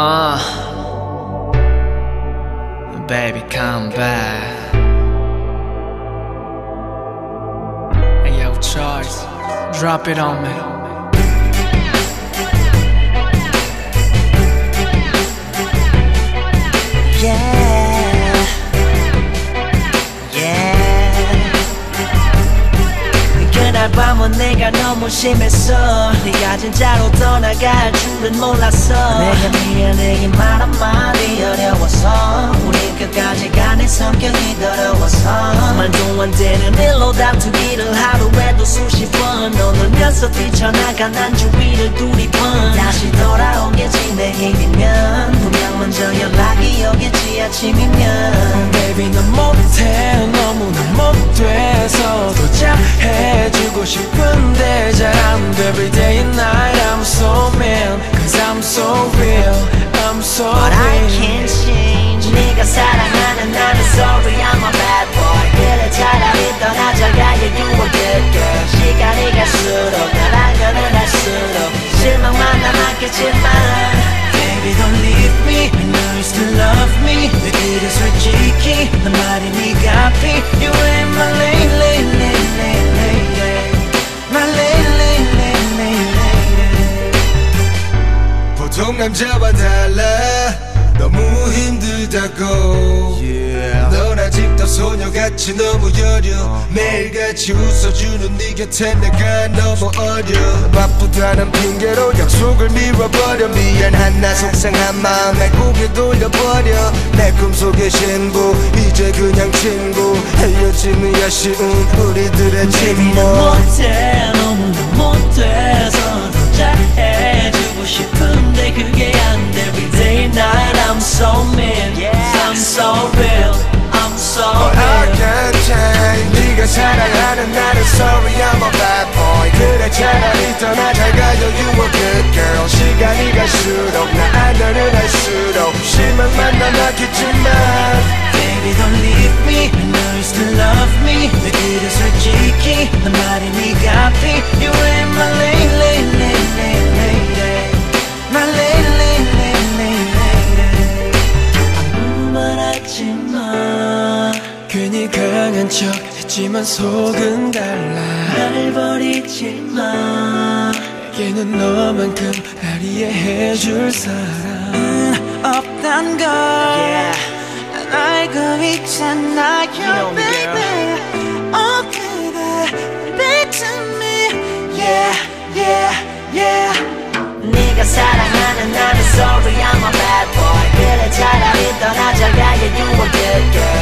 Uh, baby, come back. Hey, yo, Charles, drop it on me. 내가 너무 심했어. 네가 진짜로 떠나갈 줄은 몰랐어. 내가 미안해 말 한마디 어려워서 우린 끝까지 가내 성격이 더러워서 말도 안 되는 일로 다투기를 하루에도 수십 번. 너놀면서 뛰쳐나간 난 주위를 두리번 실망만 남았겠지만 Baby don't leave me I know you still love me 내 길을 솔직히 난 말이 네가 피 You ain't my lady lady lady lady lady My lady lady lady lady lady 보통 남자와 달라 너무 힘들다고 넌 아직도 소녀같이 너무 여려. 매일같이 웃어주는 네 곁에 내가 너무 어려. 바쁘다는 핑계로 약속을 미뤄버려. 미안한 나 속상한 마음에 고개 돌려버려. 내 꿈속의 신부 이제 그냥 친구. 헤어짐이 아쉬운 우리들의 침묵 못해 너무나 못돼서 더 boy 그래 차라리 떠나잘 가요 you a good girl 시간이 갈수록 나 알면은 할수록 실망만 남았겠지만 Baby don't leave me I know you still love me 내 길을 솔직히 난 말이 네가 강한 척 했지만 속은 달라 날 버리지 마 내게는 너만큼 날 이해해줄 사람 없단 걸난 알고 있잖아 know You're me, baby Oh baby Back to me Yeah yeah yeah 네가 사랑하는 나는 sorry I'm a bad boy 그래 차라리 떠나자가 yeah you a good girl